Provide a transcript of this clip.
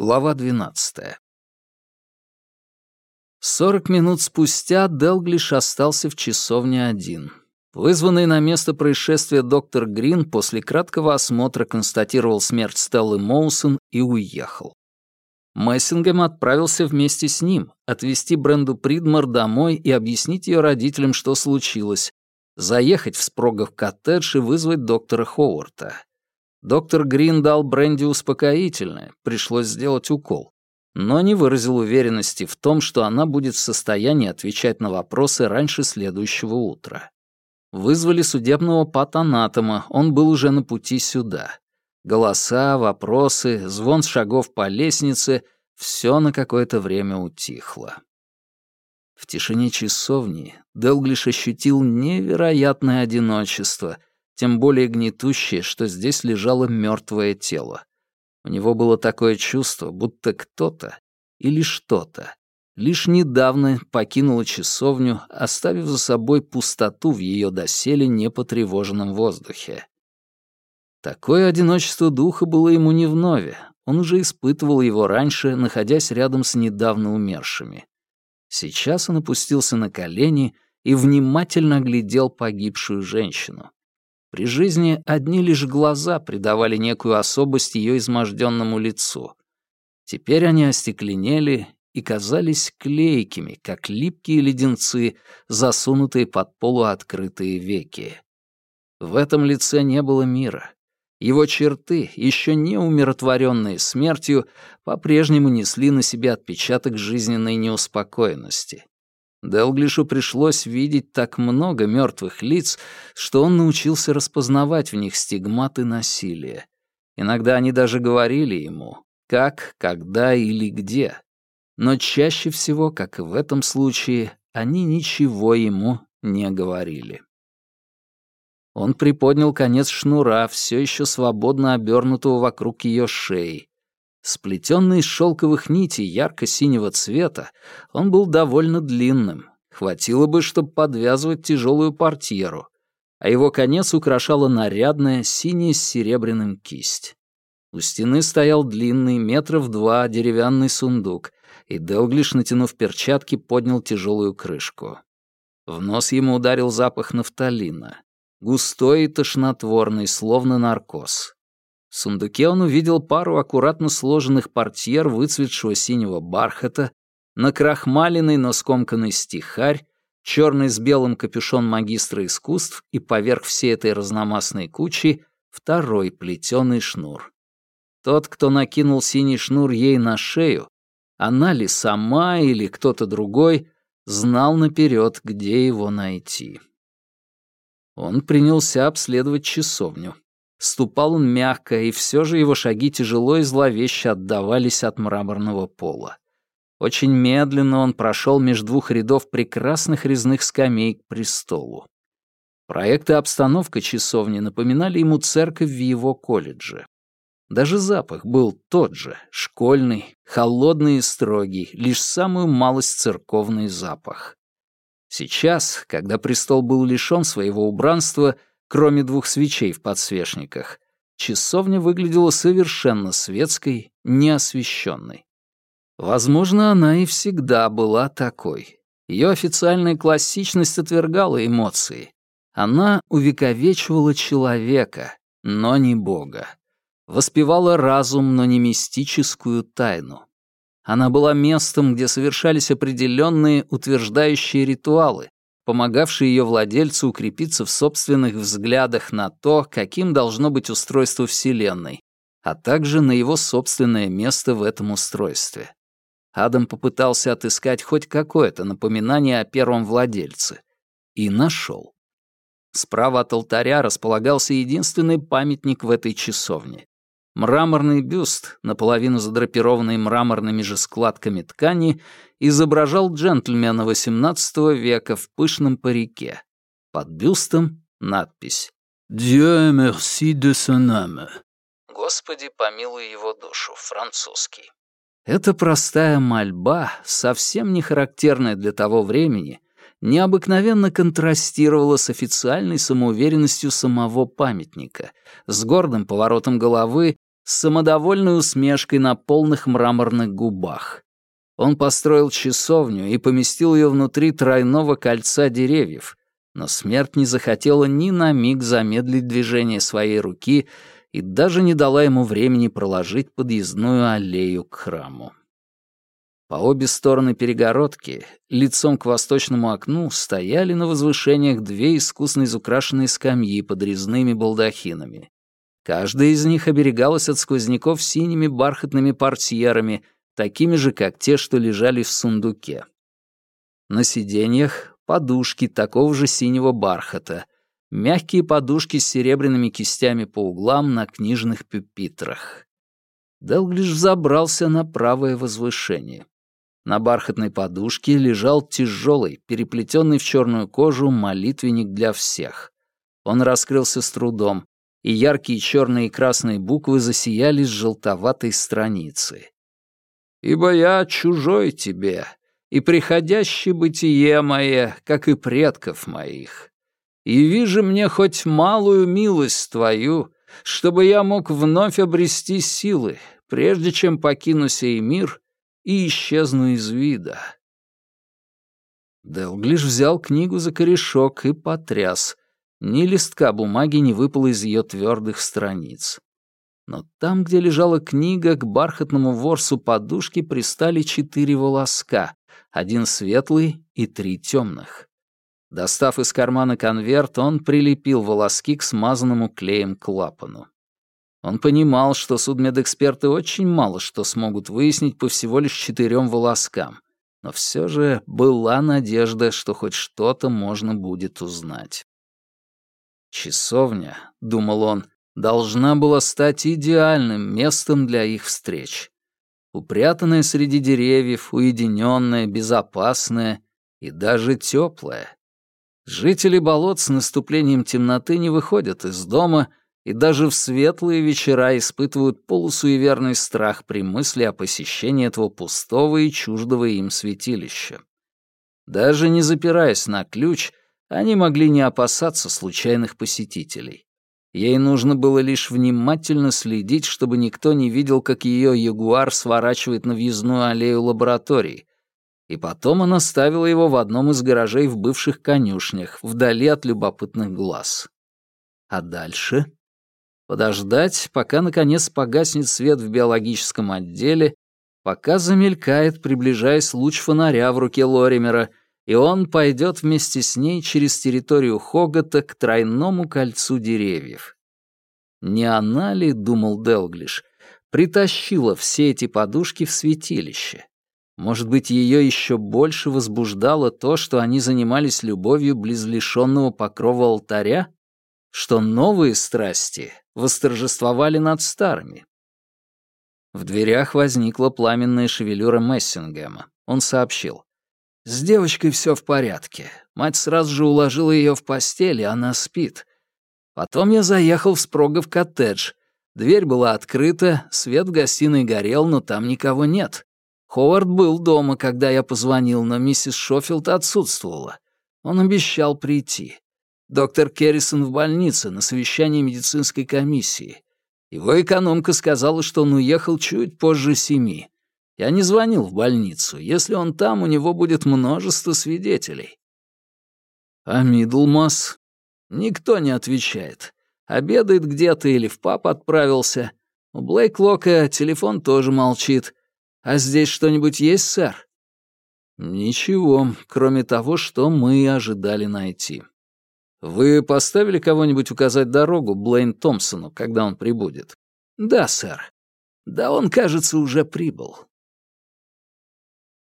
Глава 12. Сорок минут спустя Делглиш остался в часовне один. Вызванный на место происшествия доктор Грин после краткого осмотра констатировал смерть Стеллы Моусон и уехал. Мессингем отправился вместе с ним, отвезти Бренду Придмор домой и объяснить ее родителям, что случилось, заехать в Спрогов коттедж и вызвать доктора Ховарта. Доктор Грин дал Бренди успокоительное, пришлось сделать укол, но не выразил уверенности в том, что она будет в состоянии отвечать на вопросы раньше следующего утра. Вызвали судебного патанатома, он был уже на пути сюда. Голоса, вопросы, звон шагов по лестнице — все на какое-то время утихло. В тишине часовни Делглиш ощутил невероятное одиночество, тем более гнетущее, что здесь лежало мертвое тело. У него было такое чувство, будто кто-то или что-то лишь недавно покинула часовню, оставив за собой пустоту в ее доселе непотревоженном воздухе. Такое одиночество духа было ему не вновь, он уже испытывал его раньше, находясь рядом с недавно умершими. Сейчас он опустился на колени и внимательно оглядел погибшую женщину. При жизни одни лишь глаза придавали некую особость ее изможденному лицу. Теперь они остекленели и казались клейкими, как липкие леденцы, засунутые под полуоткрытые веки. В этом лице не было мира. Его черты, еще не умиротворенные смертью, по-прежнему несли на себе отпечаток жизненной неуспокоенности. Делглишу пришлось видеть так много мертвых лиц, что он научился распознавать в них стигматы насилия. Иногда они даже говорили ему, как, когда или где. Но чаще всего, как и в этом случае, они ничего ему не говорили. Он приподнял конец шнура, все еще свободно обернутого вокруг ее шеи. Сплетенный из шелковых нитей ярко-синего цвета, он был довольно длинным. Хватило бы, чтобы подвязывать тяжелую портьеру, а его конец украшала нарядная синяя с серебряным кисть. У стены стоял длинный, метров два, деревянный сундук, и Делглиш, натянув перчатки, поднял тяжелую крышку. В нос ему ударил запах нафталина. Густой и тошнотворный, словно наркоз. В сундуке он увидел пару аккуратно сложенных портьер выцветшего синего бархата, накрахмаленный, но скомканный стихарь, черный с белым капюшон магистра искусств и поверх всей этой разномастной кучи второй плетеный шнур. Тот, кто накинул синий шнур ей на шею, она ли сама или кто-то другой знал наперед, где его найти. Он принялся обследовать часовню. Ступал он мягко, и все же его шаги тяжело и зловеще отдавались от мраморного пола. Очень медленно он прошел между двух рядов прекрасных резных скамей к престолу. Проекты обстановка часовни напоминали ему церковь в его колледже. Даже запах был тот же, школьный, холодный и строгий, лишь самую малость церковный запах. Сейчас, когда престол был лишён своего убранства, кроме двух свечей в подсвечниках, часовня выглядела совершенно светской, неосвещенной. Возможно, она и всегда была такой. Ее официальная классичность отвергала эмоции. Она увековечивала человека, но не Бога воспевала разум, но не мистическую тайну. Она была местом, где совершались определенные утверждающие ритуалы, помогавшие ее владельцу укрепиться в собственных взглядах на то, каким должно быть устройство Вселенной, а также на его собственное место в этом устройстве. Адам попытался отыскать хоть какое-то напоминание о первом владельце. И нашел. Справа от алтаря располагался единственный памятник в этой часовне. Мраморный бюст, наполовину задрапированный мраморными же складками ткани, изображал джентльмена XVIII века в пышном парике. Под бюстом надпись «Dieu merci de son âme». «Господи, помилуй его душу», французский. Эта простая мольба, совсем не характерная для того времени, необыкновенно контрастировала с официальной самоуверенностью самого памятника, с гордым поворотом головы с самодовольной усмешкой на полных мраморных губах. Он построил часовню и поместил ее внутри тройного кольца деревьев, но смерть не захотела ни на миг замедлить движение своей руки и даже не дала ему времени проложить подъездную аллею к храму. По обе стороны перегородки, лицом к восточному окну, стояли на возвышениях две искусно изукрашенные скамьи под резными балдахинами. Каждая из них оберегалась от сквозняков синими бархатными портьерами — такими же, как те, что лежали в сундуке. На сиденьях подушки такого же синего бархата, мягкие подушки с серебряными кистями по углам на книжных пюпитрах. Делглиш взобрался на правое возвышение. На бархатной подушке лежал тяжелый, переплетенный в черную кожу молитвенник для всех. Он раскрылся с трудом, и яркие черные и красные буквы засияли с желтоватой страницы ибо я чужой тебе, и приходящее бытие мое, как и предков моих. И вижу мне хоть малую милость твою, чтобы я мог вновь обрести силы, прежде чем покину сей мир и исчезну из вида». Делглиш взял книгу за корешок и потряс. Ни листка бумаги не выпало из ее твердых страниц но там, где лежала книга, к бархатному ворсу подушки пристали четыре волоска, один светлый и три темных. Достав из кармана конверт, он прилепил волоски к смазанному клеем клапану. Он понимал, что судмедэксперты очень мало что смогут выяснить по всего лишь четырем волоскам, но все же была надежда, что хоть что-то можно будет узнать. «Часовня», — думал он, должна была стать идеальным местом для их встреч. Упрятанная среди деревьев, уединенная, безопасная и даже теплая. Жители болот с наступлением темноты не выходят из дома и даже в светлые вечера испытывают полусуеверный страх при мысли о посещении этого пустого и чуждого им святилища. Даже не запираясь на ключ, они могли не опасаться случайных посетителей. Ей нужно было лишь внимательно следить, чтобы никто не видел, как ее ягуар сворачивает на въездную аллею лаборатории. И потом она ставила его в одном из гаражей в бывших конюшнях, вдали от любопытных глаз. А дальше? Подождать, пока наконец погаснет свет в биологическом отделе, пока замелькает, приближаясь луч фонаря в руке Лоримера — и он пойдет вместе с ней через территорию Хогота к тройному кольцу деревьев. Не она ли, думал Делглиш, притащила все эти подушки в святилище? Может быть, ее еще больше возбуждало то, что они занимались любовью близ лишенного покрова алтаря? Что новые страсти восторжествовали над старыми? В дверях возникла пламенная шевелюра Мессингема. Он сообщил. С девочкой все в порядке. Мать сразу же уложила ее в постель, и она спит. Потом я заехал в Спрогов коттедж. Дверь была открыта, свет в гостиной горел, но там никого нет. Ховард был дома, когда я позвонил, но миссис Шофилд отсутствовала. Он обещал прийти. Доктор Керрисон в больнице на совещании медицинской комиссии. Его экономка сказала, что он уехал чуть позже семи. Я не звонил в больницу. Если он там, у него будет множество свидетелей. А Мидлмас? Никто не отвечает. Обедает где-то или в паб отправился. У Блейклока телефон тоже молчит. А здесь что-нибудь есть, сэр? Ничего, кроме того, что мы ожидали найти. Вы поставили кого-нибудь указать дорогу Блейн Томпсону, когда он прибудет? Да, сэр. Да он, кажется, уже прибыл.